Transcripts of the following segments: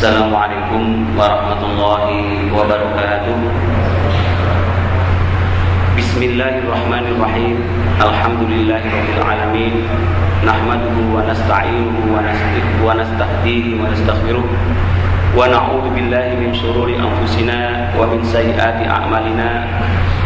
Assalamualaikum warahmatullahi wabarakatuh Bismillahirrahmanirrahim Alhamdulillahirabbil alamin nahmaduhu wa nasta'inuhu wa nastahdihi wa nastaghfiruh wa na'udzu billahi min shururi anfusina wa min sayyiati a'malina may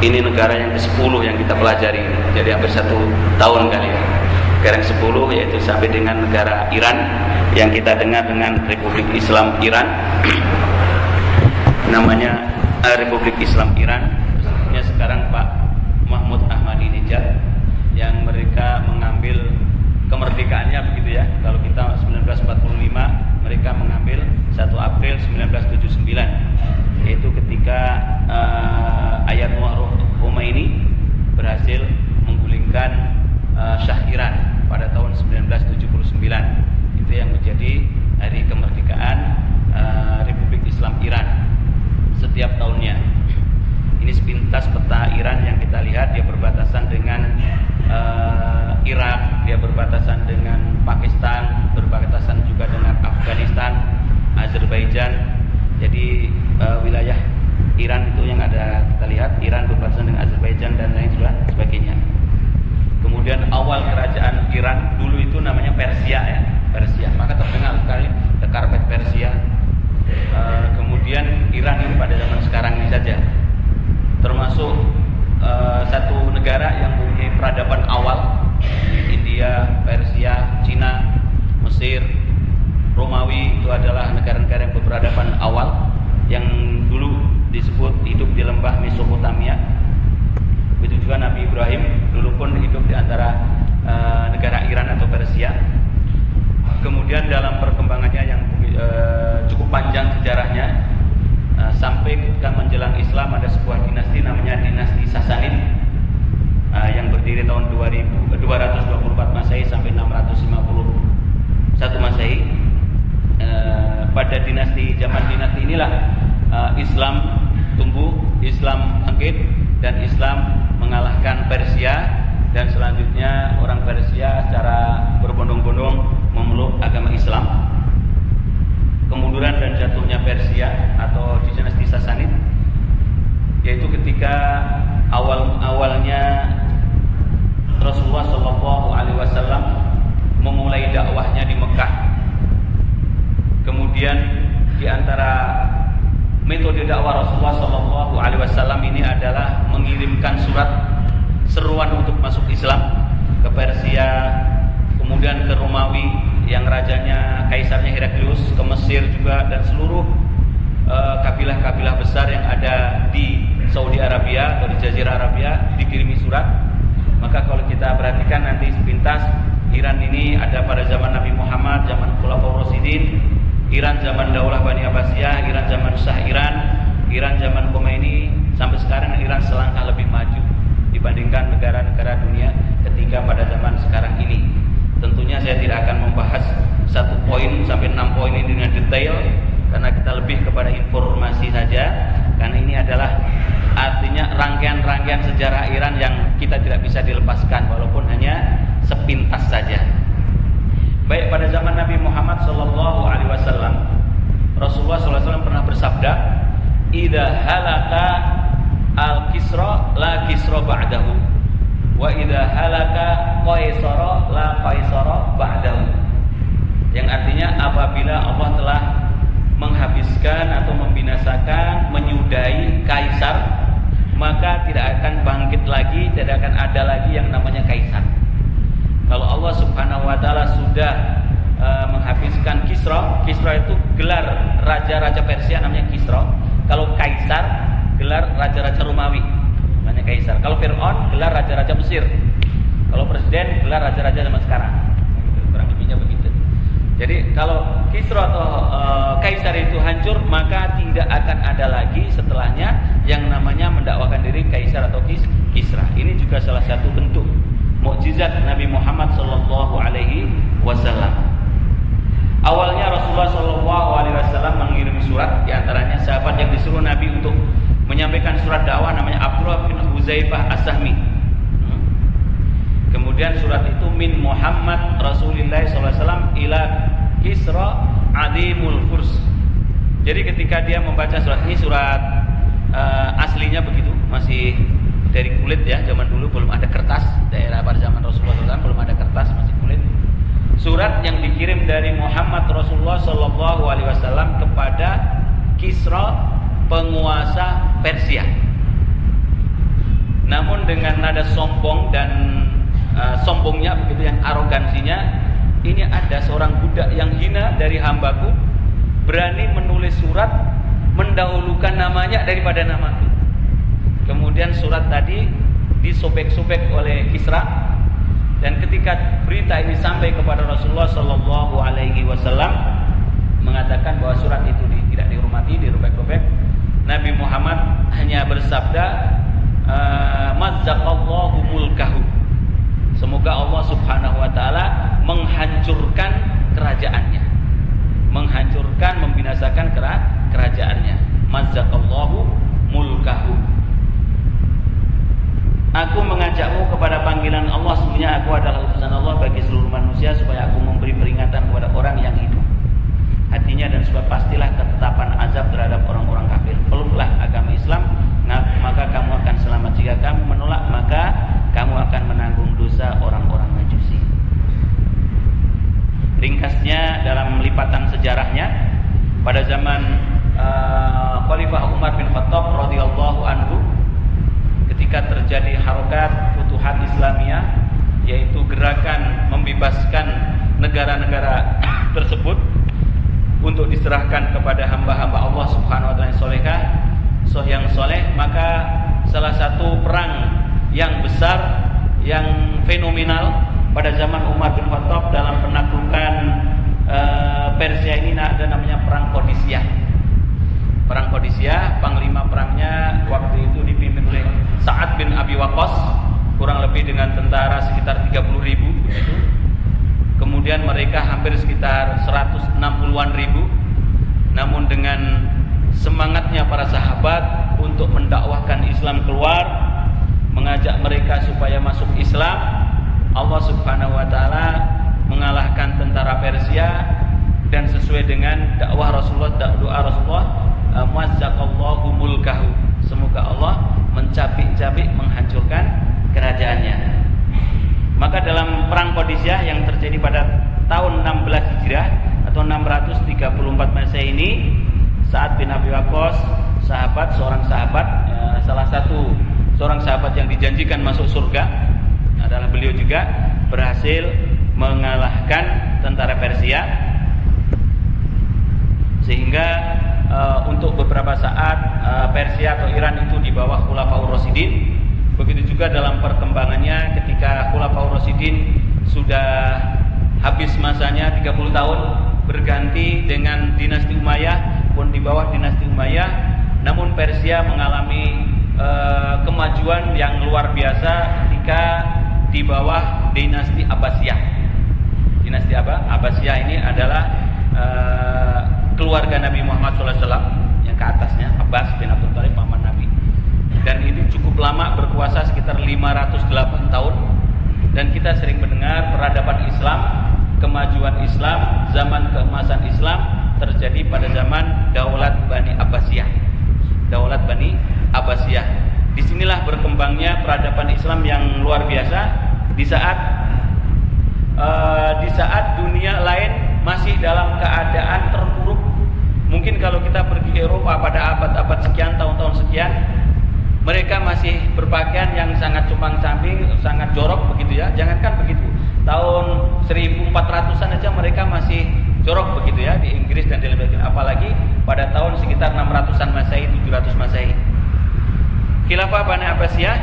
Ini negara yang ke-10 yang kita pelajari. Jadi hampir satu tahun kali ini. Negara yang 10 yaitu sampai dengan negara Iran yang kita dengar dengan Republik Islam Iran. Namanya uh, Republik Islam Iran. Presidennya sekarang Pak Mahmud Ahmadinejad yang mereka mengambil kemerdekaannya begitu ya. Kalau kita 1945 mereka mengambil 1 April 1979 yaitu ketika uh, Ayatullah Khomeini berhasil menggulingkan uh, Syah Iran pada tahun 1979 itu yang menjadi hari kemerdekaan uh, Republik Islam Iran setiap tahunnya ini sepintas peta Iran yang kita lihat dia berbatasan dengan uh, Irak, dia berbatasan dengan Pakistan, berbatasan juga dengan Afghanistan, Azerbaijan. Jadi uh, wilayah Iran itu yang ada kita lihat Iran berbatasan dengan Azerbaijan dan lain sebagainya. Kemudian awal kerajaan Iran dulu itu namanya Persia ya, Persia. Maka terkenal sekali the carpet Persia. Uh, kemudian Iran ini pada zaman sekarang ini saja termasuk uh, satu negara yang mempunyai peradaban awal India, Persia, Cina, Mesir, Romawi itu adalah negara-negara yang berperadaban awal yang dulu disebut hidup di lembah Mesopotamia. Begitu juga Nabi Ibrahim dulu pun hidup di antara uh, negara Iran atau Persia. Kemudian dalam perkembangannya yang uh, cukup panjang sejarahnya uh, sampai ketika menjelang Islam ada sebuah dinasti namanya dinasti Sasanid uh, yang berdiri tahun 2000, 224 Masehi sampai 651 Masehi. Uh, pada dinasti zaman dinasti inilah uh, Islam tumbuh, Islam bangkit dan Islam mengalahkan Persia dan selanjutnya orang Persia secara berbondong-bondong memeluk agama Islam kemunduran dan jatuhnya Persia atau di dinasti Sasanid yaitu ketika awal-awalnya Rasulullah Shallallahu Alaihi Wasallam memulai dakwahnya di Mekah. Kemudian di antara metode dakwah Rasulullah Shallallahu Alaihi Wasallam ini adalah mengirimkan surat seruan untuk masuk Islam ke Persia, kemudian ke Romawi yang rajanya kaisarnya Heraklius, ke Mesir juga dan seluruh kabilah-kabilah uh, besar yang ada di Saudi Arabia atau di Jazirah Arabia dikirimi surat. Maka kalau kita perhatikan nanti sepintas Iran ini ada pada zaman Nabi Muhammad, zaman Khulafaur Rasyidin, Iran zaman Daulah Bani Abbasiyah, Iran zaman Shah Iran, Iran zaman Khomeini, sampai sekarang Iran selangkah lebih maju dibandingkan negara-negara dunia ketiga pada zaman sekarang ini. Tentunya saya tidak akan membahas satu poin sampai enam poin ini dengan detail karena kita lebih kepada informasi saja karena ini adalah artinya rangkaian-rangkaian sejarah Iran yang kita tidak bisa dilepaskan walaupun hanya sepintas saja. Baik pada zaman Nabi Muhammad Shallallahu Alaihi Wasallam, Rasulullah SAW pernah bersabda, "Ida halaka al kisra la kisra ba'dahu, wa ida halaka qaisara la qaisara ba'dahu." Yang artinya apabila Allah telah menghabiskan atau membinasakan, menyudahi kaisar, maka tidak akan bangkit lagi, tidak akan ada lagi yang namanya kaisar. Kalau Allah Subhanahu wa taala sudah uh, menghabiskan Kisra, Kisra itu gelar raja-raja Persia namanya Kisra. Kalau kaisar gelar raja-raja Romawi namanya kaisar. Kalau Firaun gelar raja-raja Mesir. Kalau presiden gelar raja-raja zaman sekarang. Kurang lebihnya begitu. Jadi kalau Kisra atau e, Kaisar itu hancur, maka tidak akan ada lagi setelahnya yang namanya mendakwakan diri Kaisar atau Kis Kisra. Ini juga salah satu bentuk mukjizat Nabi Muhammad Shallallahu Alaihi Wasallam. Awalnya Rasulullah Shallallahu Alaihi Wasallam mengirim surat, di antaranya sahabat yang disuruh Nabi untuk menyampaikan surat dakwah namanya Abdullah bin Huzaifah As-Sahmi. Kemudian surat itu min Muhammad Rasulullah SAW ila Kisra Adimul Furs. Jadi ketika dia membaca surat ini surat uh, aslinya begitu, masih dari kulit ya, zaman dulu belum ada kertas, daerah pada zaman Rasulullah SAW belum ada kertas, masih kulit. Surat yang dikirim dari Muhammad Rasulullah Shallallahu Alaihi Wasallam kepada Kisra penguasa Persia. Namun dengan nada sombong dan uh, sombongnya begitu yang arogansinya ini ada seorang budak yang hina dari hambaku berani menulis surat mendahulukan namanya daripada namaku. Kemudian surat tadi disobek-sobek oleh Kisra dan ketika berita ini sampai kepada Rasulullah Shallallahu Alaihi Wasallam mengatakan bahwa surat itu tidak dihormati, dirobek-robek, Nabi Muhammad hanya bersabda, eh, "Mazzaqallahu mulkahu." Semoga Allah Subhanahu wa taala menghancurkan kerajaannya. Menghancurkan, membinasakan kerajaannya. Mazzaqallahu mulkahu. Aku mengajakmu kepada panggilan Allah Sebenarnya aku adalah utusan Allah bagi seluruh manusia Supaya aku memberi peringatan kepada orang yang hidup Hatinya dan sebab pastilah ketetapan azab terhadap orang-orang kafir Peluklah agama Islam Maka kamu akan selamat Jika kamu menolak maka kamu akan menanggung dosa orang-orang Majusi. Ringkasnya dalam lipatan sejarahnya pada zaman uh, Khalifah Umar bin Khattab radhiyallahu anhu ketika terjadi harokat futuhat Islamiyah yaitu gerakan membebaskan negara-negara tersebut untuk diserahkan kepada hamba-hamba Allah Subhanahu wa taala yang solehah, yang soleh, maka salah satu perang yang besar, yang fenomenal pada zaman Umar bin Khattab dalam penaklukan uh, Persia ini ada namanya perang Kodisia. Perang Kodisia, panglima perangnya waktu itu dipimpin oleh Sa'ad bin Abi Waqqas, kurang lebih dengan tentara sekitar 30 ribu begitu. Kemudian mereka hampir sekitar 160-an ribu. Namun dengan semangatnya para sahabat untuk mendakwahkan Islam keluar mengajak mereka supaya masuk Islam, Allah Subhanahu wa taala mengalahkan tentara Persia dan sesuai dengan dakwah Rasulullah doa Rasulullah eh, mazzaqallahu mulkahu. Semoga Allah mencabik-cabik menghancurkan kerajaannya. Maka dalam perang Qadisiyah yang terjadi pada tahun 16 Hijriah atau 634 Masehi ini saat bin Abi Waqqas sahabat seorang sahabat ya, salah satu seorang sahabat yang dijanjikan masuk surga adalah beliau juga berhasil mengalahkan tentara Persia. Sehingga uh, untuk beberapa saat uh, Persia atau Iran itu di bawah Khulafaur Rasyidin. Begitu juga dalam perkembangannya ketika Khulafaur Rasyidin sudah habis masanya 30 tahun berganti dengan dinasti Umayyah pun di bawah dinasti Umayyah. Namun Persia mengalami Eh, kemajuan yang luar biasa ketika di bawah dinasti Abbasiyah. Dinasti apa? Abbasiyah ini adalah uh, keluarga Nabi Muhammad SAW yang ke atasnya Abbas bin Abdul Thalib paman Nabi. Dan itu cukup lama berkuasa sekitar 508 tahun dan kita sering mendengar peradaban Islam, kemajuan Islam, zaman keemasan Islam terjadi pada zaman Daulat Bani Abbasiyah. Daulat Bani Abbasiyah. Di sinilah berkembangnya peradaban Islam yang luar biasa di saat uh, di saat dunia lain masih dalam keadaan terpuruk. Mungkin kalau kita pergi ke Eropa pada abad-abad sekian tahun-tahun sekian, mereka masih berpakaian yang sangat cumpang camping, sangat jorok begitu ya. Jangankan begitu. Tahun 1400-an aja mereka masih jorok begitu ya di Inggris dan di lain apalagi pada tahun sekitar 600-an Masehi, 700 Masehi. Khilafah Bani Abbasiyah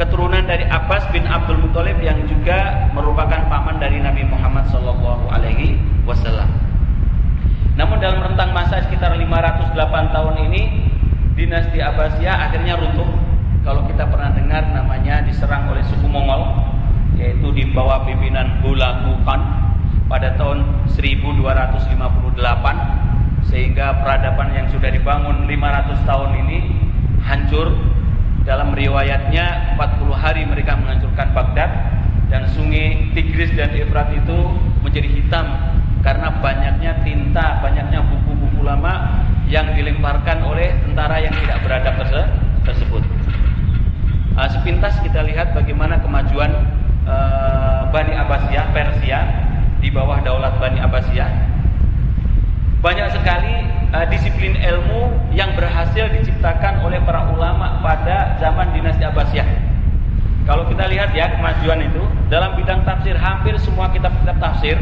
keturunan dari Abbas bin Abdul Muthalib yang juga merupakan paman dari Nabi Muhammad sallallahu alaihi wasallam. Namun dalam rentang masa sekitar 508 tahun ini dinasti Abbasiyah akhirnya runtuh. Kalau kita pernah dengar namanya diserang oleh suku Mongol yaitu di bawah pimpinan Hulagu Khan pada tahun 1258 sehingga peradaban yang sudah dibangun 500 tahun ini hancur dalam riwayatnya 40 hari mereka menghancurkan Baghdad dan sungai Tigris dan Efrat itu menjadi hitam karena banyaknya tinta, banyaknya buku-buku lama yang dilemparkan oleh tentara yang tidak beradab tersebut. Uh, sepintas kita lihat bagaimana kemajuan uh, Bani Abbasiyah Persia di bawah daulat Bani Abbasiyah. Banyak sekali uh, disiplin ilmu yang berhasil diciptakan oleh para ulama pada zaman dinasti Abbasiyah. Kalau kita lihat ya kemajuan itu dalam bidang tafsir hampir semua kitab-kitab tafsir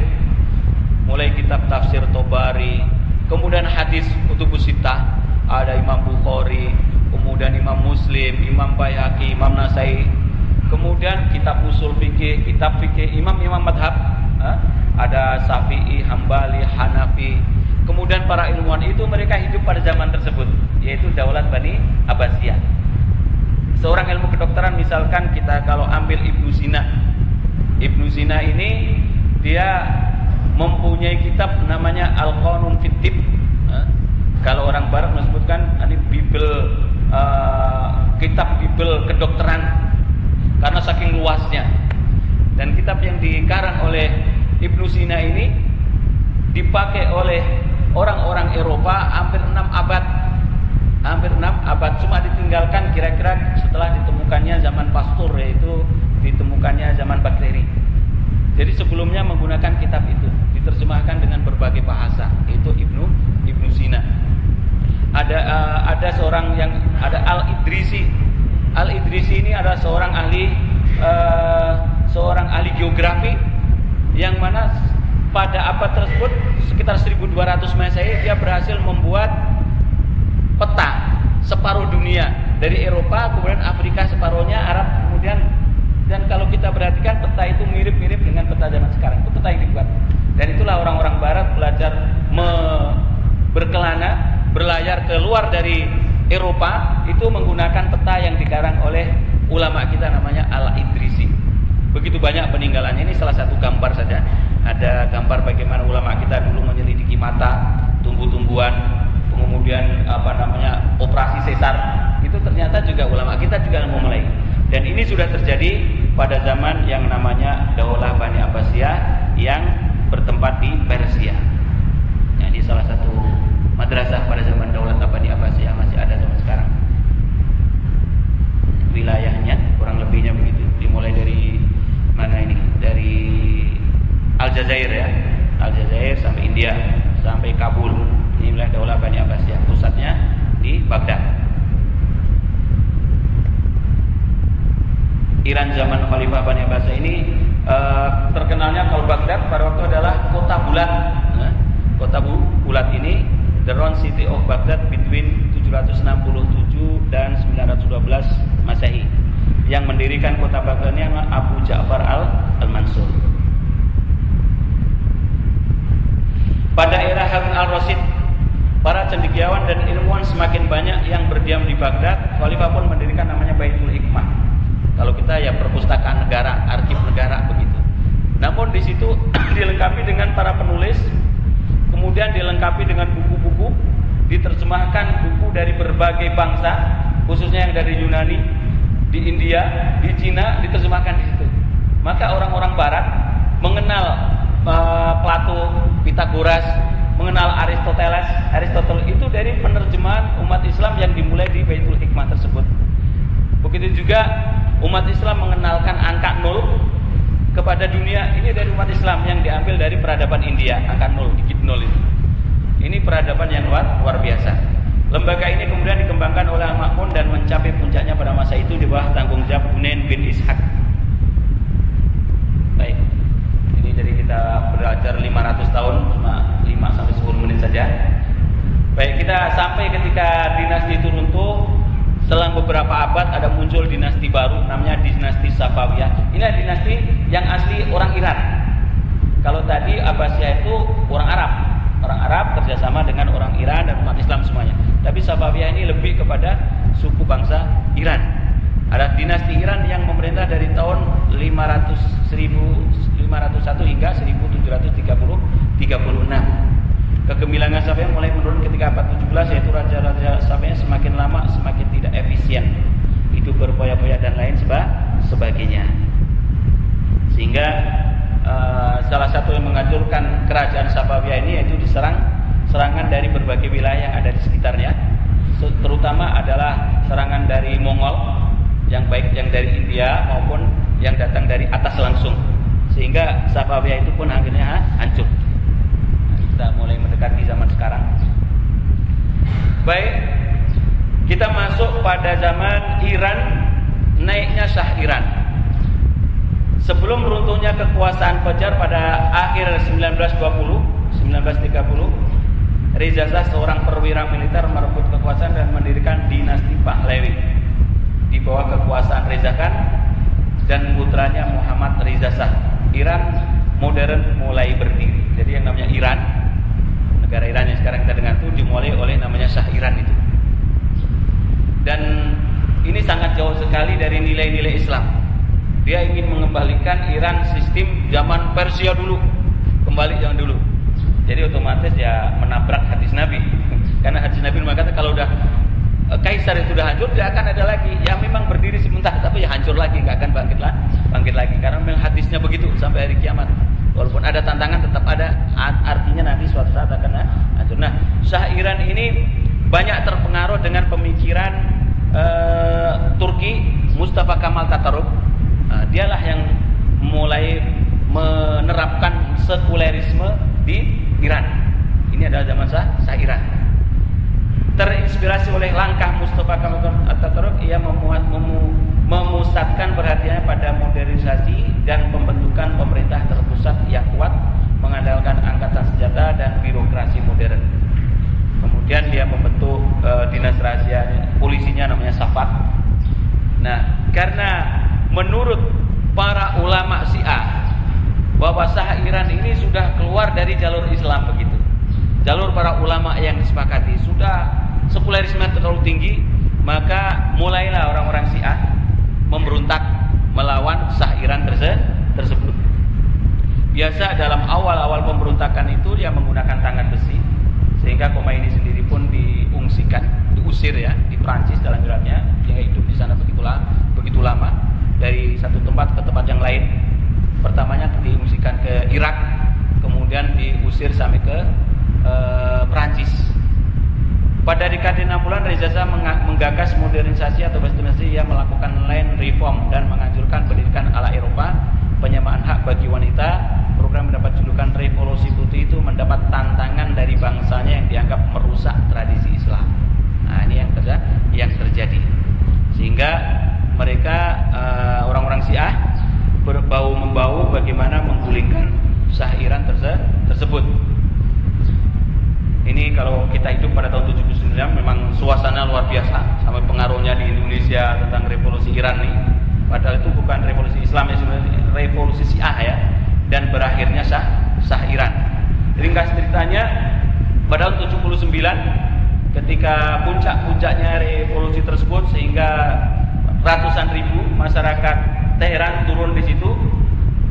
mulai kitab tafsir Tobari, kemudian hadis kutubus sitah, ada Imam Bukhari, kemudian Imam Muslim, Imam Bayhaqi, Imam Nasai, kemudian kitab usul fikih, kitab fikih imam-imam madhab, ada Syafi'i, Hambali, Hanafi. Kemudian para ilmuwan itu mereka hidup pada zaman tersebut, yaitu Daulat Bani Abbasiyah. Seorang ilmu kedokteran misalkan kita kalau ambil Ibnu Sina. Ibnu Sina ini dia mempunyai kitab namanya Al-Qanun Fitib. Kalau orang barat menyebutkan ini Bible uh, kitab Bible kedokteran karena saking luasnya. Dan kitab yang dikarang oleh Ibnu Sina ini dipakai oleh orang-orang Eropa hampir 6 abad. Hampir 6 abad cuma ditinggalkan kira-kira setelah ditemukannya zaman Pasteur yaitu ditemukannya zaman bakteri. Jadi sebelumnya menggunakan kitab itu diterjemahkan dengan berbagai bahasa itu Ibnu Ibnu Sina ada uh, ada seorang yang ada Al Idrisi Al Idrisi ini adalah seorang ahli uh, seorang ahli geografi yang mana pada abad tersebut sekitar 1200 Masehi dia berhasil membuat peta separuh dunia dari Eropa kemudian Afrika separuhnya Arab kemudian dan kalau kita perhatikan peta itu mirip-mirip dengan peta zaman sekarang itu peta yang dibuat dan itulah orang-orang barat belajar me berkelana, berlayar keluar dari Eropa itu menggunakan peta yang dikarang oleh ulama kita namanya Al-Idrisi. Begitu banyak peninggalannya ini salah satu gambar saja. Ada gambar bagaimana ulama kita dulu menyelidiki mata, tumbuh-tumbuhan, kemudian apa namanya operasi sesar. Itu ternyata juga ulama kita juga memulai. Dan ini sudah terjadi pada zaman yang namanya Daulah Bani Abbasiyah yang bertempat di Persia. Ya, ini salah satu madrasah pada zaman Daulat Abadi Abbasiyah masih ada sampai sekarang. Wilayahnya kurang lebihnya begitu. Dimulai dari mana ini? Dari Aljazair ya. Aljazair sampai India, sampai Kabul. Ini wilayah Daulat Bani Abbasiyah. Pusatnya di Baghdad. Iran zaman Khalifah Bani Abbasiyah ini Eh, terkenalnya kalau Baghdad pada waktu adalah kota bulat. Nah, kota bu, bulat ini the round city of Baghdad between 767 dan 912 Masehi. Yang mendirikan kota Baghdad ini Abu Ja'far al al-Mansur. Pada era Harun al-Rasyid, para cendekiawan dan ilmuwan semakin banyak yang berdiam di Baghdad. Khalifah pun mendirikan namanya Baitul Hikmah kalau kita ya perpustakaan negara, arsip negara begitu. Namun di situ dilengkapi dengan para penulis, kemudian dilengkapi dengan buku-buku, diterjemahkan buku dari berbagai bangsa, khususnya yang dari Yunani, di India, di Cina diterjemahkan di situ. Maka orang-orang Barat mengenal uh, Plato, Pitagoras, mengenal Aristoteles, Aristotle itu dari penerjemahan umat Islam yang dimulai di Baitul Hikmah tersebut. Begitu juga umat Islam mengenalkan angka nol kepada dunia ini dari umat Islam yang diambil dari peradaban India angka nol dikit nol itu ini peradaban yang luar, luar biasa lembaga ini kemudian dikembangkan oleh Al-Makmun dan mencapai puncaknya pada masa itu di bawah tanggung jawab Hunain bin Ishaq baik ini jadi kita belajar 500 tahun cuma 5 sampai 10 menit saja baik kita sampai ketika dinasti itu runtuh Selang beberapa abad ada muncul dinasti baru namanya dinasti Safawiyah. Ini dinasti yang asli orang Iran. Kalau tadi Abbasiyah itu orang Arab, orang Arab kerjasama dengan orang Iran dan umat Islam semuanya. Tapi Safawiyah ini lebih kepada suku bangsa Iran. Ada dinasti Iran yang memerintah dari tahun 500 1501 hingga 1730 36. Kegemilangan Safawiyah mulai menurun ketika abad 17 yaitu raja-raja Safawiyah semakin lama semakin tidak efisien. Itu berpoya-poya dan lain sebagainya. Sehingga uh, salah satu yang menghancurkan kerajaan Safawiyah ini yaitu diserang serangan dari berbagai wilayah yang ada di sekitarnya. Terutama adalah serangan dari Mongol yang baik yang dari India maupun yang datang dari atas langsung. Sehingga Safawiyah itu pun akhirnya hancur. kita mulai mendekati zaman sekarang. Baik, kita masuk pada zaman Iran naiknya Shah Iran. Sebelum runtuhnya kekuasaan Fajar pada akhir 1920, 1930, Reza Shah seorang perwira militer merebut kekuasaan dan mendirikan dinasti Pahlavi di bawah kekuasaan Reza Khan dan putranya Muhammad Reza Shah. Iran modern mulai berdiri. Jadi yang namanya Iran, negara Iran yang sekarang kita dengar itu dimulai oleh namanya Shah Iran itu. Dan ini sangat jauh sekali dari nilai-nilai Islam. Dia ingin mengembalikan Iran sistem zaman Persia dulu, kembali yang dulu. Jadi otomatis ya menabrak hadis Nabi. Karena hadis Nabi mengatakan kalau udah eh, kaisar itu sudah hancur, dia akan ada lagi. Ya memang berdiri sebentar, tapi ya hancur lagi, nggak akan bangkit lah, bangkit lagi. Karena memang hadisnya begitu sampai hari kiamat. Walaupun ada tantangan, tetap ada. Artinya nanti suatu saat akan hancur. Nah, Shah Iran ini banyak terpengaruh dengan pemikiran uh, Turki Mustafa Kamal Tataruk. Uh, dialah yang mulai menerapkan sekulerisme di Iran. Ini adalah zaman sah, sah Iran. Terinspirasi oleh langkah Mustafa Kamal Tataruk, ia memuat, memu, memusatkan perhatiannya pada modernisasi dan pembentukan pemerintah terpusat yang kuat, mengandalkan angkatan senjata dan birokrasi modern. Kemudian dia membentuk uh, dinas rahasia polisinya namanya Safat. Nah, karena menurut para ulama Syiah bahwa Sah Iran ini sudah keluar dari jalur Islam begitu. Jalur para ulama yang disepakati sudah sekulerisme terlalu tinggi, maka mulailah orang-orang Syiah memberontak melawan Sah Iran tersebut. Biasa dalam awal-awal pemberontakan itu dia menggunakan tangan besi sehingga Khomeini sendiri pun diungsikan, diusir ya di Prancis dalam wilayahnya, dia hidup di sana begitu lama, begitu lama dari satu tempat ke tempat yang lain. Pertamanya diungsikan ke Irak, kemudian diusir sampai ke e, Prancis. Pada dekade 60-an Reza Shah menggagas modernisasi atau bastimasi yang melakukan land reform dan menganjurkan pendidikan ala Eropa, penyamaan hak bagi wanita, program mendapat julukan revolusi putih itu mendapat tantangan dari bangsanya yang dianggap merusak tradisi Islam. Nah, ini yang terjadi. Sehingga mereka uh, orang-orang Syiah berbau membau bagaimana menggulingkan sah Iran terse tersebut. Ini kalau kita hidup pada tahun 79 memang suasana luar biasa sampai pengaruhnya di Indonesia tentang revolusi Iran nih. Padahal itu bukan revolusi Islam ya sebenarnya revolusi Syiah ya dan berakhirnya sah sah Iran. Ringkas ceritanya pada tahun 79 ketika puncak-puncaknya revolusi tersebut sehingga ratusan ribu masyarakat Teheran turun di situ.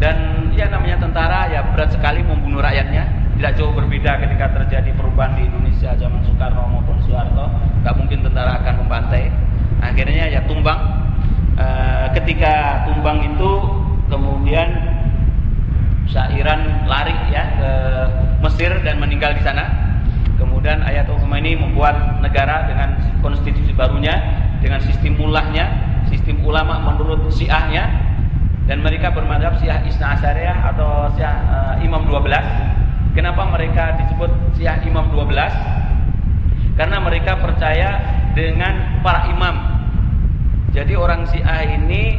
Dan ya namanya tentara ya berat sekali membunuh rakyatnya. Tidak jauh berbeda ketika terjadi perubahan di Indonesia zaman Soekarno maupun Soeharto. Nggak mungkin tentara akan membantai. Akhirnya ya tumbang. E, ketika tumbang itu kemudian Syairan lari ya ke Mesir dan meninggal di sana. Kemudian Ayatul ini membuat negara dengan konstitusi barunya, dengan sistem mulahnya, sistem ulama menurut Syiahnya dan mereka bermadhab Syiah Isna Asyariah atau Syiah uh, Imam 12. Kenapa mereka disebut Syiah Imam 12? Karena mereka percaya dengan para imam. Jadi orang Syiah ini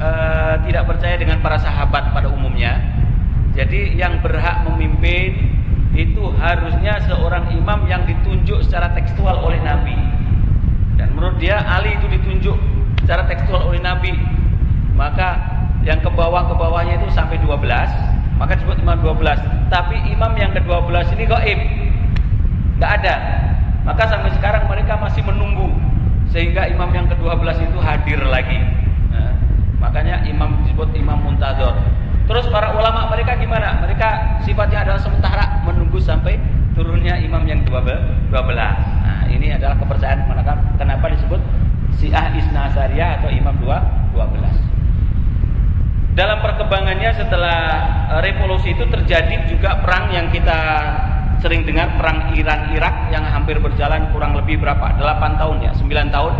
uh, tidak percaya dengan para sahabat pada umumnya, jadi yang berhak memimpin itu harusnya seorang imam yang ditunjuk secara tekstual oleh Nabi. Dan menurut dia Ali itu ditunjuk secara tekstual oleh Nabi. Maka yang ke bawah ke bawahnya itu sampai 12 maka disebut imam 12. Tapi imam yang ke-12 ini gaib. Enggak ada. Maka sampai sekarang mereka masih menunggu sehingga imam yang ke-12 itu hadir lagi. Nah, makanya imam disebut imam muntador. Terus para ulama mereka gimana? Mereka sifatnya adalah sementara menunggu sampai turunnya imam yang 12. Nah, ini adalah kepercayaan kenapa disebut Syiah Isna Asariyah atau imam 2 12. Dalam perkembangannya setelah eh, revolusi itu terjadi juga perang yang kita sering dengar perang Iran Irak yang hampir berjalan kurang lebih berapa? 8 tahun ya, 9 tahun.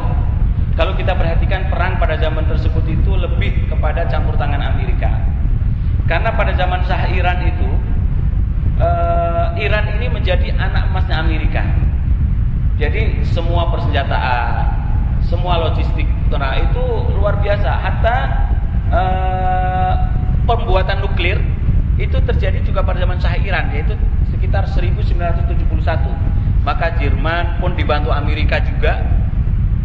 Kalau kita perhatikan perang pada zaman tersebut itu lebih kepada campur tangan Amerika. Karena pada zaman Shah Iran itu uh, Iran ini menjadi anak emasnya Amerika. Jadi semua persenjataan, semua logistik, nah itu luar biasa. Hatta uh, pembuatan nuklir itu terjadi juga pada zaman Shah Iran yaitu sekitar 1971 maka Jerman pun dibantu Amerika juga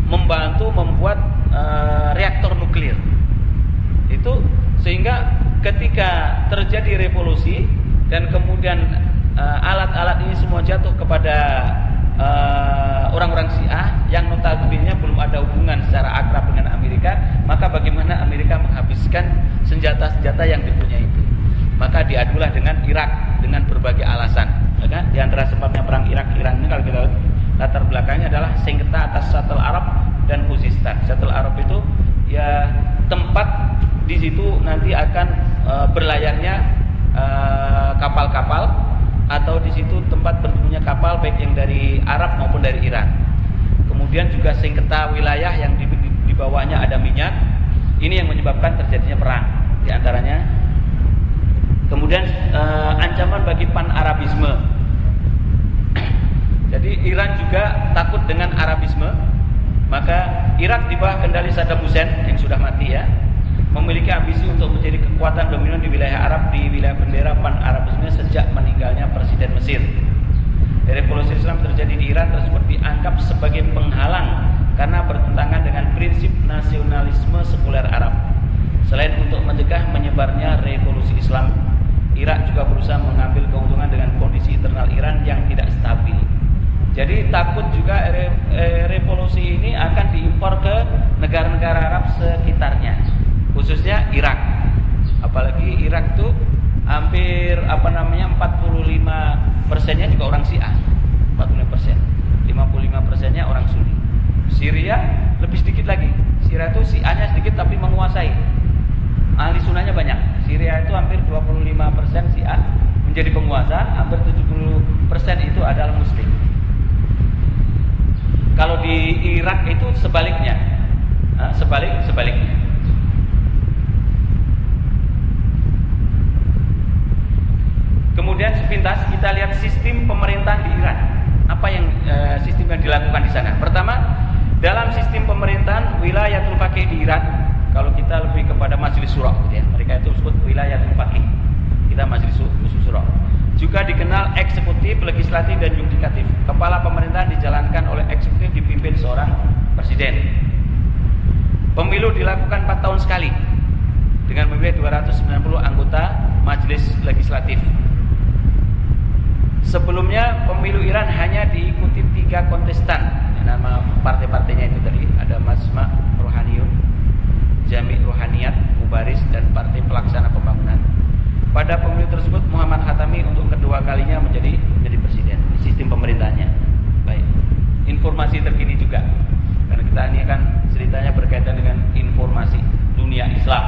membantu membuat uh, reaktor nuklir itu sehingga ketika terjadi revolusi dan kemudian eh, alat-alat uh, ini semua jatuh kepada orang-orang Syiah yang notabene belum ada hubungan secara akrab dengan Amerika, maka bagaimana Amerika menghabiskan senjata-senjata yang dipunyai itu? Maka diadulah dengan Irak dengan berbagai alasan. Maka di antara sebabnya perang Irak-Iran ini kalau kita latar belakangnya adalah sengketa atas Satel Arab dan Khuzistan. Satel Arab itu ya tempat di situ nanti akan e, berlayarnya eh, kapal-kapal atau di situ tempat bertemunya kapal baik yang dari Arab maupun dari Iran. Kemudian juga sengketa wilayah yang di, di, di bawahnya ada minyak. Ini yang menyebabkan terjadinya perang. Di antaranya kemudian e, ancaman bagi pan Arabisme. Jadi Iran juga takut dengan Arabisme. Maka Irak di bawah kendali Saddam Hussein yang sudah mati ya memiliki ambisi untuk menjadi kekuatan dominan di wilayah Arab di wilayah bendera pan Arabisme sejak meninggalnya Presiden Mesir. Revolusi Islam terjadi di Iran tersebut dianggap sebagai penghalang karena bertentangan dengan prinsip nasionalisme sekuler Arab. Selain untuk mencegah menyebarnya revolusi Islam, Irak juga berusaha mengambil keuntungan dengan kondisi internal Iran yang tidak stabil. Jadi takut juga eh, revolusi ini akan diimpor ke negara-negara Arab sekitarnya khususnya Irak. Apalagi Irak tuh hampir apa namanya 45 persennya juga orang Syiah. 45 persen. 55 persennya orang Sunni. Syria lebih sedikit lagi. Syria itu Syiahnya sedikit tapi menguasai. Ahli sunnahnya banyak. Syria itu hampir 25 persen Syiah menjadi penguasa hampir 70 persen itu adalah Muslim. Kalau di Irak itu sebaliknya. Sebalik sebaliknya Kemudian sepintas kita lihat sistem pemerintahan di Iran. Apa yang e, sistem yang dilakukan di sana? Pertama, dalam sistem pemerintahan wilayah faqih di Iran, kalau kita lebih kepada majelis surah ya. Mereka itu disebut wilayah faqih. Kita majelis surah. Juga dikenal eksekutif, legislatif dan yudikatif. Kepala pemerintahan dijalankan oleh eksekutif dipimpin seorang presiden. Pemilu dilakukan 4 tahun sekali dengan memilih 290 anggota majelis legislatif Sebelumnya pemilu Iran hanya diikuti tiga kontestan. Nama partai-partainya itu tadi ada Masma Rohaniyun, Jami Rohaniyat, Mubaris dan Partai Pelaksana Pembangunan. Pada pemilu tersebut Muhammad Hatami untuk kedua kalinya menjadi menjadi presiden sistem pemerintahnya. Baik. Informasi terkini juga. Karena kita ini akan ceritanya berkaitan dengan informasi dunia Islam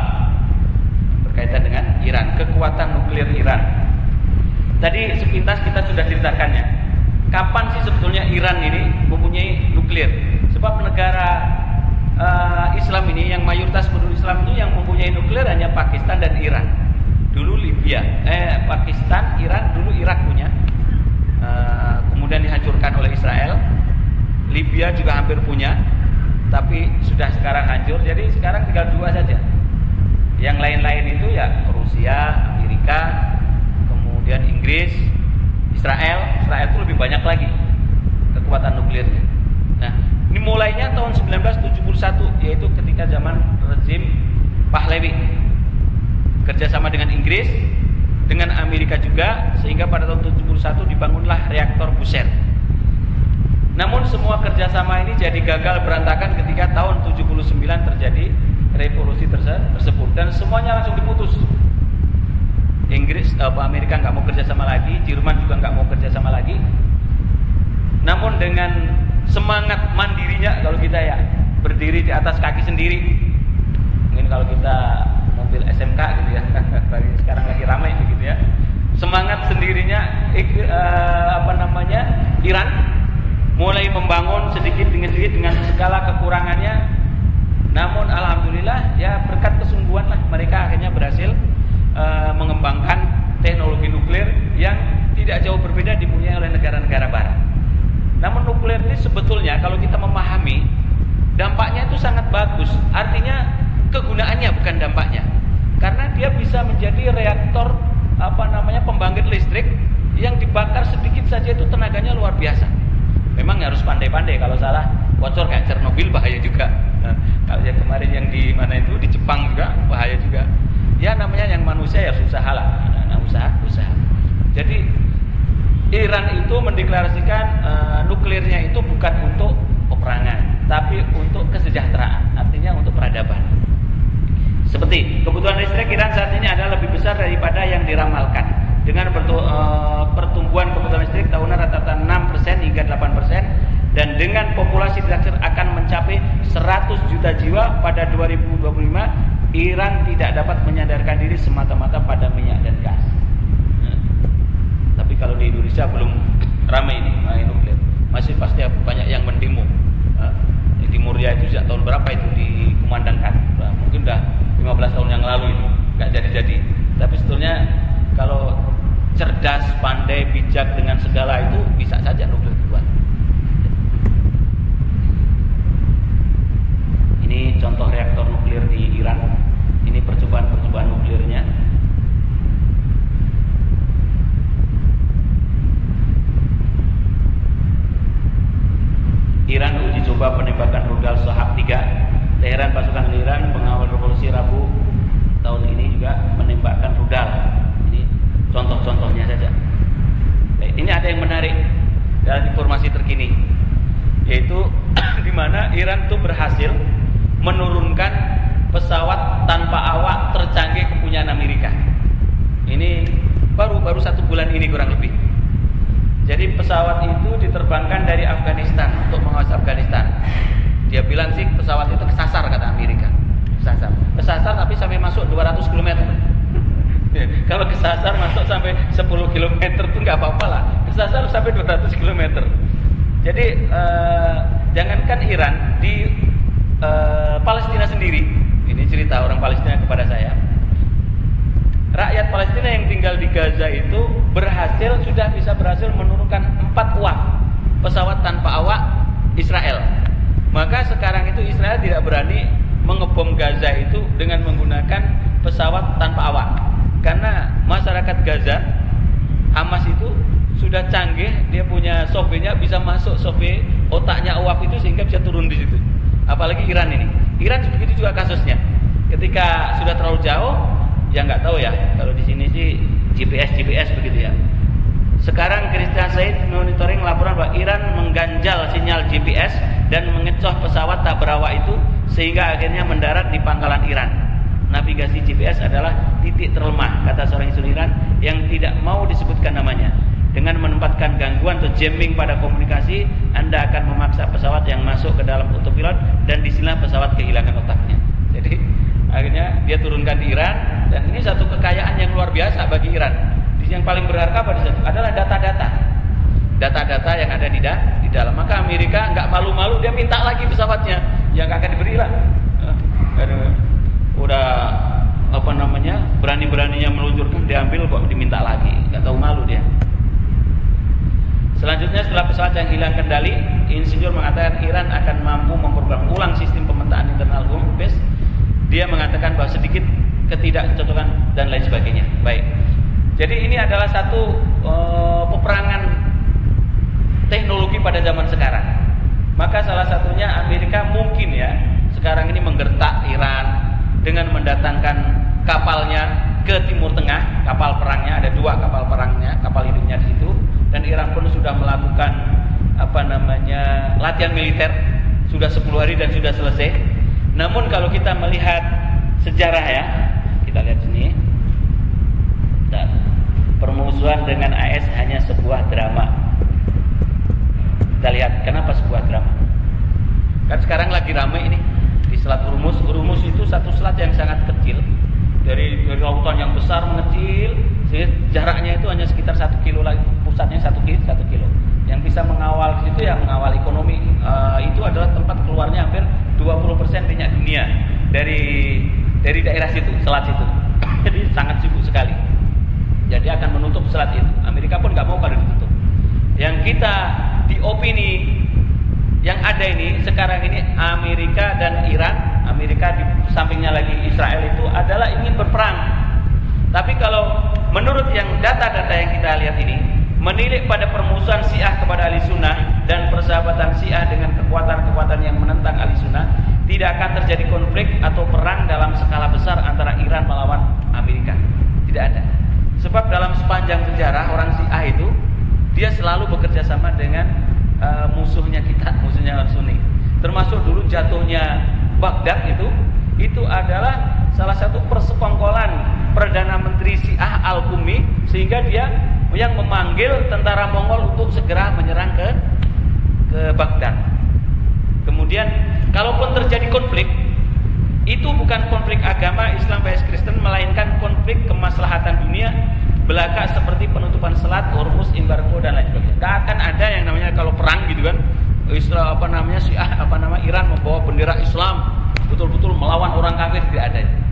berkaitan dengan Iran, kekuatan nuklir Iran Tadi sepintas kita sudah ceritakannya. Kapan sih sebetulnya Iran ini mempunyai nuklir? Sebab negara uh, Islam ini yang mayoritas penduduk Islam ini yang mempunyai nuklir hanya Pakistan dan Iran. Dulu Libya, eh Pakistan, Iran, dulu Irak punya. Uh, kemudian dihancurkan oleh Israel. Libya juga hampir punya, tapi sudah sekarang hancur. Jadi sekarang tinggal dua saja. Yang lain-lain itu ya Rusia, Amerika, kemudian Inggris, Israel, Israel itu lebih banyak lagi kekuatan nuklirnya. Nah, ini mulainya tahun 1971 yaitu ketika zaman rezim Pahlavi kerjasama dengan Inggris dengan Amerika juga sehingga pada tahun 71 dibangunlah reaktor Buser. Namun semua kerjasama ini jadi gagal berantakan ketika tahun 79 terjadi revolusi tersebut dan semuanya langsung diputus. Inggris, apa Amerika nggak mau kerjasama lagi, Jerman juga nggak mau kerjasama lagi. Namun dengan semangat mandirinya kalau kita ya berdiri di atas kaki sendiri, mungkin kalau kita mobil SMK gitu ya, sekarang lagi ramai begitu ya. Semangat sendirinya eh, apa namanya Iran mulai membangun sedikit demi sedikit dengan segala kekurangannya. Namun alhamdulillah ya berkat kesungguhan lah mereka akhirnya berhasil uh, mengembangkan teknologi nuklir yang tidak jauh berbeda dipunyai oleh negara-negara barat. Namun nuklir ini sebetulnya kalau kita memahami dampaknya itu sangat bagus. Artinya kegunaannya bukan dampaknya. Karena dia bisa menjadi reaktor apa namanya pembangkit listrik yang dibakar sedikit saja itu tenaganya luar biasa. Memang harus pandai-pandai kalau salah bocor kayak Chernobyl bahaya juga. Nah, kalau yang kemarin yang di mana itu di Jepang juga bahaya juga. Ya namanya yang manusia ya susah lah. Nah, usaha usaha. Jadi Iran itu mendeklarasikan uh, nuklirnya itu bukan untuk peperangan, tapi untuk kesejahteraan, artinya untuk peradaban. Seperti kebutuhan listrik Iran saat ini adalah lebih besar daripada yang diramalkan. Dengan eh, pertumbuhan kebutuhan listrik tahunan rata-rata 6% hingga 8% dan dengan populasi ditaksir akan mencapai 100 juta jiwa pada 2025, Iran tidak dapat menyadarkan diri semata-mata pada minyak dan gas. Tapi kalau di Indonesia belum ramai ini nuklir, masih pasti banyak yang mendemo. Nah, di Muria itu sejak tahun berapa itu dikumandangkan? Nah, mungkin udah 15 tahun yang lalu itu nggak jadi-jadi tapi sebetulnya kalau cerdas, pandai, bijak dengan segala itu bisa saja nuklir dibuat ini contoh reaktor nuklir di Iran ini percobaan-percobaan nuklirnya Iran uji coba penembakan rudal Sohab 3 Teheran pasukan Iran mengawal revolusi Rabu tahun ini juga menembakkan rudal. Ini contoh-contohnya saja. Ini ada yang menarik dalam informasi terkini, yaitu di mana Iran itu berhasil menurunkan pesawat tanpa awak tercanggih kepunyaan Amerika. Ini baru baru satu bulan ini kurang lebih. Jadi pesawat itu diterbangkan dari Afghanistan untuk mengawasi Afghanistan. Dia bilang sih pesawat itu kesasar kata Amerika. Kesasar. Kesasar tapi sampai masuk 200 km. Kalau kesasar masuk sampai 10 km itu nggak apa-apa lah. Kesasar sampai 200 km. Jadi eh, jangankan Iran di eh, Palestina sendiri. Ini cerita orang Palestina kepada saya. Rakyat Palestina yang tinggal di Gaza itu berhasil sudah bisa berhasil menurunkan empat uang pesawat tanpa awak Israel maka sekarang itu Israel tidak berani mengebom Gaza itu dengan menggunakan pesawat tanpa awak. Karena masyarakat Gaza, Hamas itu sudah canggih, dia punya softwarenya bisa masuk software otaknya awak itu sehingga bisa turun di situ. Apalagi Iran ini. Iran begitu juga kasusnya. Ketika sudah terlalu jauh, ya nggak tahu ya. Kalau di sini sih GPS GPS begitu ya. Sekarang Christian Said monitoring laporan bahwa Iran mengganjal sinyal GPS dan mengecoh pesawat tak berawak itu sehingga akhirnya mendarat di pangkalan Iran. Navigasi GPS adalah titik terlemah, kata seorang insinyur Iran yang tidak mau disebutkan namanya. Dengan menempatkan gangguan atau jamming pada komunikasi, Anda akan memaksa pesawat yang masuk ke dalam autopilot dan di sinilah pesawat kehilangan otaknya. Jadi akhirnya dia turunkan di Iran dan ini satu kekayaan yang luar biasa bagi Iran yang paling berharga pada saat adalah data-data. Data-data yang ada di, da di dalam. Maka Amerika nggak malu-malu dia minta lagi pesawatnya yang akan diberi lah. Uh, udah apa namanya berani-beraninya meluncurkan diambil kok diminta lagi nggak tahu malu dia selanjutnya setelah pesawat yang hilang kendali insinyur mengatakan Iran akan mampu memprogram ulang sistem pemetaan internal base. Dia mengatakan bahwa sedikit ketidakcocokan dan lain sebagainya. Baik. Jadi ini adalah satu uh, peperangan teknologi pada zaman sekarang. Maka salah satunya Amerika mungkin ya sekarang ini menggertak Iran dengan mendatangkan kapalnya ke Timur Tengah, kapal perangnya ada dua kapal perangnya, kapal induknya di situ, dan Iran pun sudah melakukan apa namanya latihan militer sudah 10 hari dan sudah selesai. Namun kalau kita melihat sejarah ya, kita lihat sini. Dan permusuhan dengan AS hanya sebuah drama. Kita lihat kenapa sebuah drama. Kan sekarang lagi ramai ini di Selat Urmus. Urmus itu satu selat yang sangat kecil dari dari lautan yang besar mengecil, jaraknya itu hanya sekitar satu kilo lagi, pusatnya satu kilo, satu kilo. Yang bisa mengawal situ ya mengawal ekonomi uh, itu adalah tempat keluarnya hampir 20% minyak dunia dari dari daerah situ, selat situ. Jadi sangat sibuk sekali. Jadi akan menutup selat itu. Amerika pun nggak mau kalau ditutup. Yang kita di opini yang ada ini sekarang ini Amerika dan Iran, Amerika di sampingnya lagi Israel itu adalah ingin berperang. Tapi kalau menurut yang data-data yang kita lihat ini, menilik pada permusuhan Syiah kepada ahli sunnah dan persahabatan Syiah dengan kekuatan-kekuatan yang menentang ahli sunnah, tidak akan terjadi konflik atau perang dalam skala besar antara Iran melawan Amerika. Tidak ada. Sebab dalam sepanjang sejarah orang Syiah itu dia selalu bekerja sama dengan uh, musuhnya kita, musuhnya Sunni. Termasuk dulu jatuhnya Baghdad itu itu adalah salah satu persekongkolan perdana menteri Syiah Al-Qumi sehingga dia yang memanggil tentara Mongol untuk segera menyerang ke ke Baghdad. Kemudian kalaupun terjadi konflik itu bukan konflik agama Islam vs Kristen melainkan konflik kemaslahatan dunia belaka seperti penutupan selat, Hormuz, embargo dan lain sebagainya. Gak akan ada yang namanya kalau perang gitu kan Islam apa namanya Syiah apa nama Iran membawa bendera Islam betul-betul melawan orang kafir tidak ada.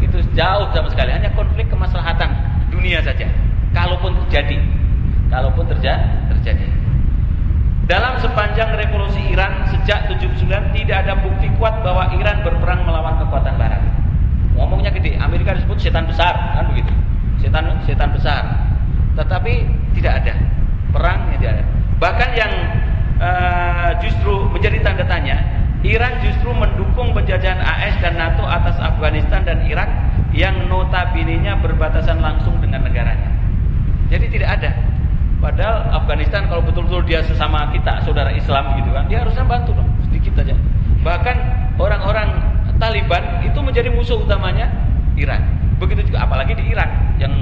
Itu jauh sama sekali hanya konflik kemaslahatan dunia saja. Kalaupun terjadi, kalaupun terja terjadi. Dalam sepanjang revolusi Iran sejak 79 tidak ada bukti kuat bahwa Iran berperang melawan kekuatan barat. Ngomongnya gede, Amerika disebut setan besar, kan begitu. Setan setan besar. Tetapi tidak ada perang tidak ada. Bahkan yang uh, justru menjadi tanda tanya, Iran justru mendukung penjajahan AS dan NATO atas Afghanistan dan Irak yang notabene-nya berbatasan langsung dengan negaranya. Jadi tidak ada Padahal Afghanistan kalau betul-betul dia sesama kita, saudara Islam gitu kan, dia harusnya bantu dong, sedikit saja. Bahkan orang-orang Taliban itu menjadi musuh utamanya Iran. Begitu juga apalagi di Irak yang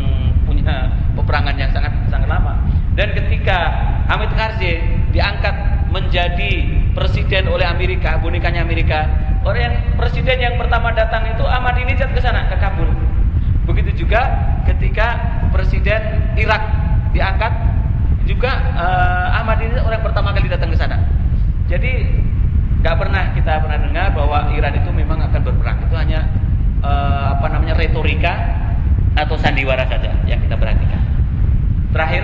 punya peperangan yang sangat sangat lama. Dan ketika Hamid Karzai diangkat menjadi presiden oleh Amerika, bonekanya Amerika, orang yang presiden yang pertama datang itu Ahmadinejad ke sana ke Kabul. Begitu juga ketika presiden Irak diangkat juga uh, Ahmad ini orang pertama kali datang ke sana. Jadi nggak pernah kita pernah dengar bahwa Iran itu memang akan berperang. Itu hanya uh, apa namanya retorika atau sandiwara saja yang kita perhatikan. Terakhir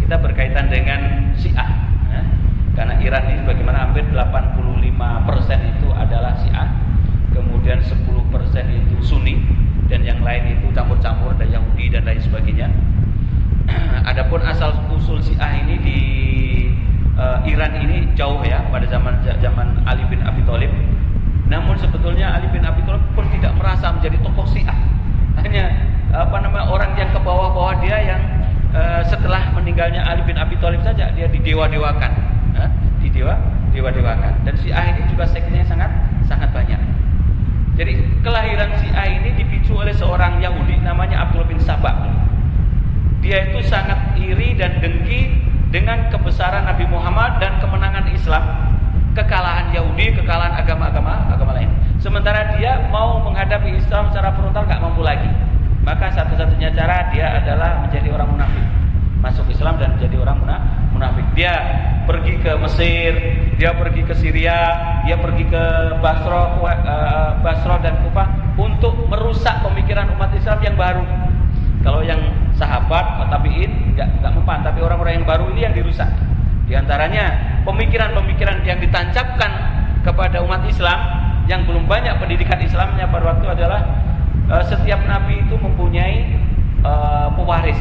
kita berkaitan dengan Syiah. Karena Iran ini bagaimana hampir 85% itu adalah Syiah, kemudian 10% itu Sunni dan yang lain itu campur-campur ada Yahudi dan lain sebagainya. Adapun asal usul Syiah ini di uh, Iran ini jauh ya pada zaman zaman Ali bin Abi Thalib. Namun sebetulnya Ali bin Abi Thalib pun tidak merasa menjadi tokoh Syiah. Hanya apa nama orang yang ke bawah-bawah dia yang uh, setelah meninggalnya Ali bin Abi Thalib saja dia didewa-dewakan. Uh, didewa dewa-dewakan. Dan Syiah ini juga seksinya sangat sangat banyak. Jadi kelahiran Syiah ini dipicu oleh seorang Yahudi namanya Abdul bin Sabah dia itu sangat iri dan dengki dengan kebesaran Nabi Muhammad dan kemenangan Islam, kekalahan Yahudi, kekalahan agama-agama agama lain. Sementara dia mau menghadapi Islam secara frontal nggak mampu lagi. Maka satu-satunya cara dia adalah menjadi orang munafik. Masuk Islam dan menjadi orang munafik. Dia pergi ke Mesir, dia pergi ke Syria, dia pergi ke Basro, eh, Basro dan Kufah untuk merusak pemikiran umat Islam yang baru. Kalau yang sahabat tabiin nggak nggak mempan, tapi orang-orang yang baru ini yang dirusak. Di antaranya pemikiran-pemikiran yang ditancapkan kepada umat Islam yang belum banyak pendidikan Islamnya pada waktu adalah uh, setiap nabi itu mempunyai pewaris,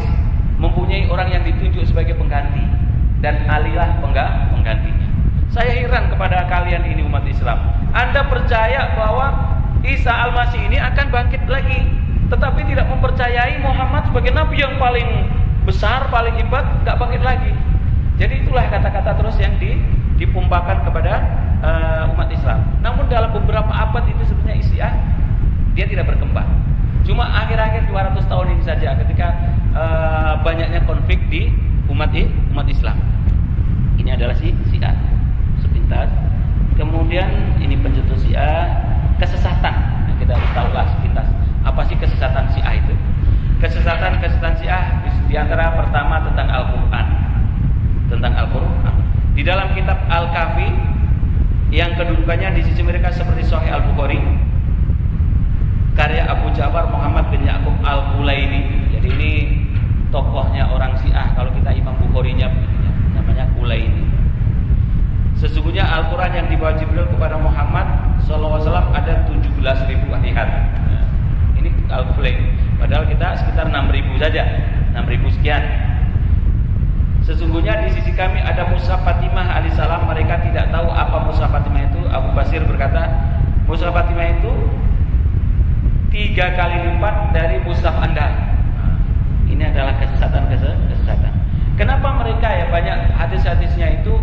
mempunyai orang yang ditunjuk sebagai pengganti dan alilah pengga, penggantinya. Saya heran kepada kalian ini umat Islam. Anda percaya bahwa Isa Al-Masih ini akan bangkit lagi tetapi tidak mempercayai Muhammad sebagai nabi yang paling besar, paling hebat, nggak bangkit lagi. Jadi itulah kata-kata terus yang di, dipumpakan kepada uh, umat Islam. Namun dalam beberapa abad itu sebenarnya Isyiah dia tidak berkembang. Cuma akhir-akhir 200 tahun ini saja ketika uh, banyaknya konflik di umat umat Islam. Ini adalah si Syiah sepintas. Kemudian ini pencetus Syiah kesesatan. Nah, kita harus tahu lah sepintas apa sih kesesatan Syiah itu. Kesesatan kesesatan Syiah di antara pertama tentang Al-Qur'an. Tentang Al-Qur'an. Di dalam kitab Al-Kafi yang kedudukannya di sisi mereka seperti Sahih Al-Bukhari karya Abu Ja'far Muhammad bin Ya'qub Al-Kulaini. Jadi ini tokohnya orang Syiah kalau kita Imam Bukhari-nya namanya Kulaini. Sesungguhnya Al-Quran yang dibawa Jibril kepada Muhammad SAW ada 17 ribu. Nah, ini Al-Kulaini. Padahal kita sekitar 6 ribu saja, 6 ribu sekian. Sesungguhnya di sisi kami ada Musa Fatimah alaihissalam. Mereka tidak tahu apa Musa Fatimah itu. Abu Basir berkata, Musa Fatimah itu tiga kali lipat dari Musa Anda. Ini adalah kesesatan kesesatan. Kenapa mereka ya banyak hadis-hadisnya itu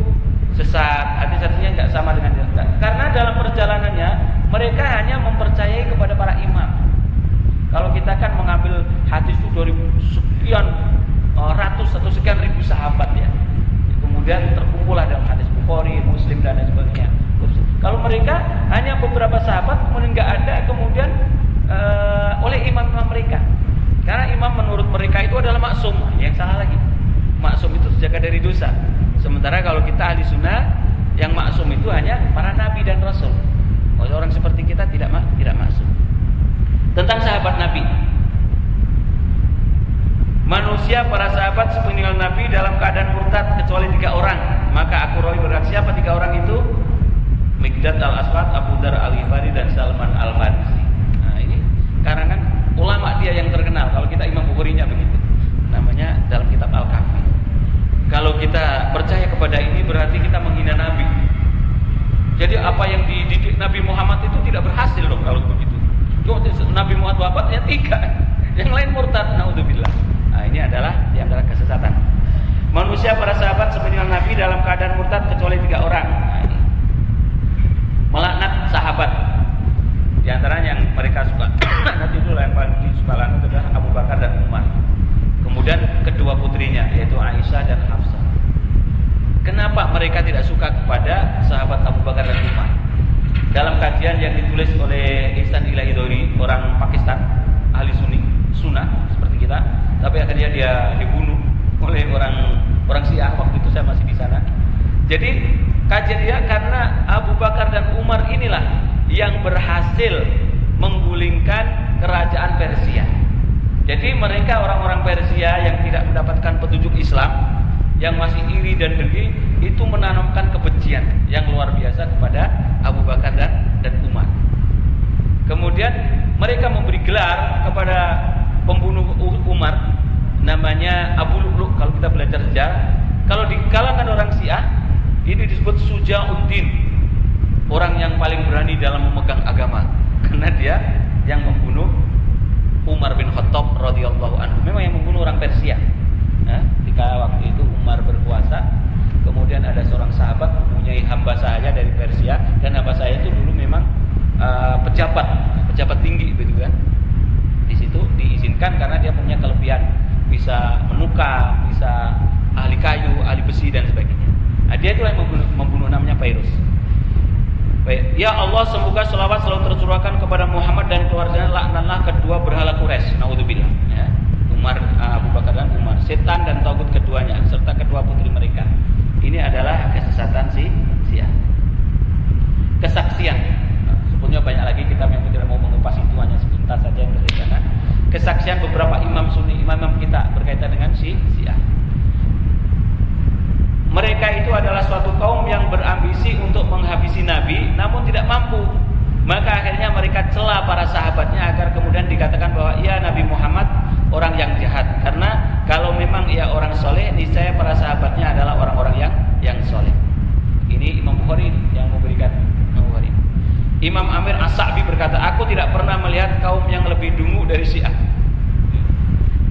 sesat, hadis-hadisnya nggak sama dengan karena dalam perjalanannya mereka hanya mempercayai kepada para imam. Kalau kita kan mengambil hadis itu dari sekian Oh, ratus atau sekian ribu sahabat ya. Kemudian terkumpullah dalam hadis Bukhari, Muslim dan lain sebagainya. Kalau mereka hanya beberapa sahabat kemudian nggak ada kemudian uh, oleh imam-imam mereka. Karena imam menurut mereka itu adalah maksum. Yang salah lagi. Maksum itu terjaga dari dosa. Sementara kalau kita ahli sunnah yang maksum itu hanya para nabi dan rasul. Oleh orang seperti kita tidak tidak maksum. Tentang sahabat Nabi, Manusia para sahabat sepeninggal Nabi dalam keadaan murtad kecuali tiga orang. Maka aku roy berkata siapa tiga orang itu? Mikdad al Aswad, Abu Dar al Ghifari dan Salman al Farisi. Nah ini karena kan ulama dia yang terkenal. Kalau kita Imam Bukhari-nya begitu. Namanya dalam kitab Al Kafi. Kalau kita percaya kepada ini berarti kita menghina Nabi. Jadi apa yang dididik Nabi Muhammad itu tidak berhasil loh kalau begitu. Nabi Muhammad wafat ya tiga, yang lain murtad. Naudzubillah. Nah, ini adalah di antara kesesatan. Manusia para sahabat sepeninggal Nabi dalam keadaan murtad kecuali tiga orang. Nah, ini. Melaknat sahabat. Di antara yang mereka suka. Nanti itu yang paling disuka adalah Abu Bakar dan Umar. Kemudian kedua putrinya yaitu Aisyah dan Hafsah. Kenapa mereka tidak suka kepada sahabat Abu Bakar dan Umar? Dalam kajian yang ditulis oleh Ihsan Ilahidori orang Pakistan, ahli Sunni, Sunnah seperti kita, tapi akhirnya dia dibunuh oleh orang orang Syiah waktu itu saya masih di sana. Jadi kajian dia karena Abu Bakar dan Umar inilah yang berhasil menggulingkan kerajaan Persia. Jadi mereka orang-orang Persia yang tidak mendapatkan petunjuk Islam, yang masih iri dan dengki, itu menanamkan kebencian yang luar biasa kepada Abu Bakar dan, dan Umar. Kemudian mereka memberi gelar kepada pembunuh Umar namanya Abu Lu'lu kalau kita belajar sejarah. Kalau di kalangan orang Syiah ini disebut Sujauddin, orang yang paling berani dalam memegang agama karena dia yang membunuh Umar bin Khattab radhiyallahu anhu. Memang yang membunuh orang Persia. Nah, ketika waktu itu Umar berkuasa, kemudian ada seorang sahabat mempunyai hamba sahaya dari Persia dan hamba saya itu dulu memang uh, pejabat, pejabat tinggi begitu kan. Di situ diizinkan karena dia punya kelebihan bisa menukar, bisa ahli kayu, ahli besi dan sebagainya. Nah, dia itu yang membunuh, membunuh namanya Virus. Baik, ya Allah semoga selawat selalu tercurahkan kepada Muhammad dan keluarganya laknatlah kedua berhala Quraisy. Naudzubillah. Ya. Umar uh, Abu Bakar dan Umar, setan dan togut keduanya serta kedua putri mereka. Ini adalah kesesatan si Sia. Kesaksian. Nah, sebetulnya banyak lagi kita yang tidak mau mengupas itu hanya sebentar saja yang sana kesaksian beberapa imam sunni, imam-imam kita berkaitan dengan si Syiah. Mereka itu adalah suatu kaum yang berambisi untuk menghabisi Nabi, namun tidak mampu. Maka akhirnya mereka celah para sahabatnya agar kemudian dikatakan bahwa ia Nabi Muhammad orang yang jahat. Karena kalau memang ia orang soleh, niscaya para sahabatnya adalah orang-orang yang yang soleh. Ini Imam Bukhari yang memberikan Imam Amir As-Sa'bi berkata, aku tidak pernah melihat kaum yang lebih dungu dari Syiah.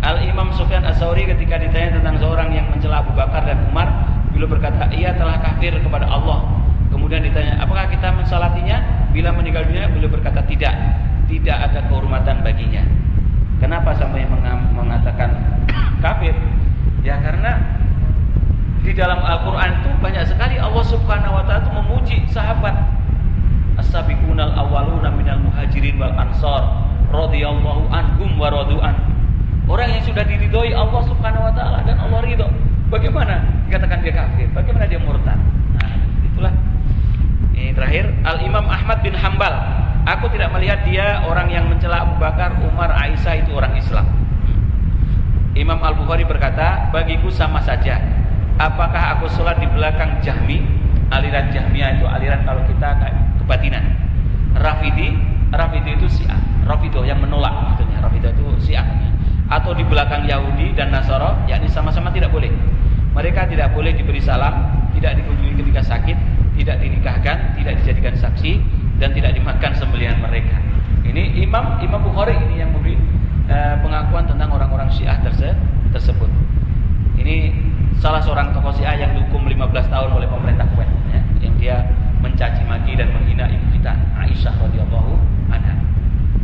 Al Imam Sufyan As-Sauri ketika ditanya tentang seorang yang mencela Abu Bakar dan Umar, beliau berkata, ia telah kafir kepada Allah. Kemudian ditanya, apakah kita mensalatinya? Bila meninggal dunia, beliau berkata, tidak. Tidak ada kehormatan baginya. Kenapa sampai mengatakan kafir? Ya karena di dalam Al-Quran itu banyak sekali Allah Subhanahu Wa Taala memuji sahabat as-sabiqunal awwaluna minal muhajirin wal ansar radhiyallahu anhum wa radu'an Orang yang sudah diridhoi Allah Subhanahu wa taala dan Allah ridho. Bagaimana dikatakan dia kafir? Bagaimana dia murtad? Nah, itulah. Ini terakhir Al Imam Ahmad bin Hambal. Aku tidak melihat dia orang yang mencela Abu Bakar, Umar, Aisyah itu orang Islam. Imam Al Bukhari berkata, bagiku sama saja. Apakah aku sholat di belakang Jahmi? Aliran Jahmiyah itu aliran kalau kita kebatinan. Rafidi, Rafidi itu Syiah. Rafido yang menolak maksudnya. Rafido itu Syiah atau di belakang Yahudi dan Nasara, yakni sama-sama tidak boleh. Mereka tidak boleh diberi salam, tidak dikunjungi ketika sakit, tidak dinikahkan, tidak dijadikan saksi, dan tidak dimakan sembelihan mereka. Ini Imam Imam Bukhari ini yang memberi eh, pengakuan tentang orang-orang Syiah terse tersebut. Ini salah seorang tokoh Syiah yang dihukum 15 tahun oleh pemerintah Kuwait, ya, yang dia mencaci maki dan menghina ibu kita Aisyah radhiyallahu anha.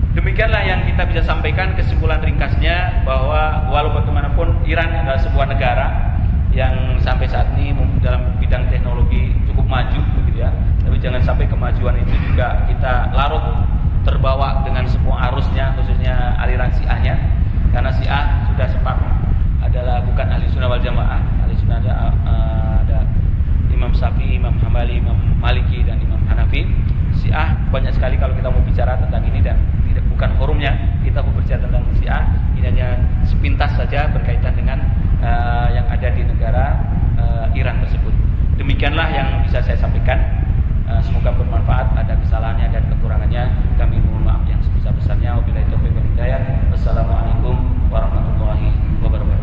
Demikianlah yang kita bisa sampaikan kesimpulan ringkasnya bahwa walau bagaimanapun Iran adalah sebuah negara yang sampai saat ini dalam bidang teknologi cukup maju begitu ya. Tapi jangan sampai kemajuan itu juga kita larut terbawa dengan semua arusnya khususnya aliran Syiahnya karena Syiah sudah sempat adalah bukan ahli sunnah wal jamaah. Ahli sunnah ada, uh, ada Imam Syafi'i, Imam Hambali, Imam Maliki dan Imam Hanafi. Syiah banyak sekali kalau kita mau bicara tentang ini dan bukan forumnya. Kita berbicara tentang Rusia ini hanya sepintas saja berkaitan dengan uh, yang ada di negara uh, Iran tersebut. Demikianlah yang bisa saya sampaikan. Uh, semoga bermanfaat ada kesalahannya dan kekurangannya. Kami mohon maaf yang sebesar besarnya wabillahi taufiq wassalamualaikum warahmatullahi wabarakatuh.